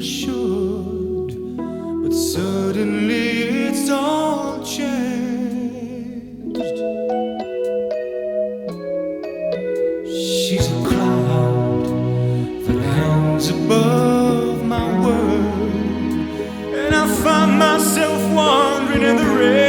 for but suddenly it's all changed. She's a cloud that hangs above my world, and I find myself wandering in the rain.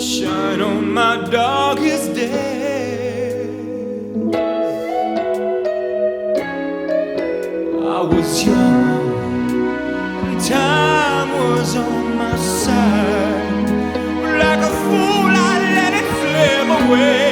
shine on my darkest days. I was young, and time was on my side. Like a fool, I let it slip away.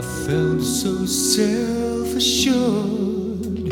I felt so self assured.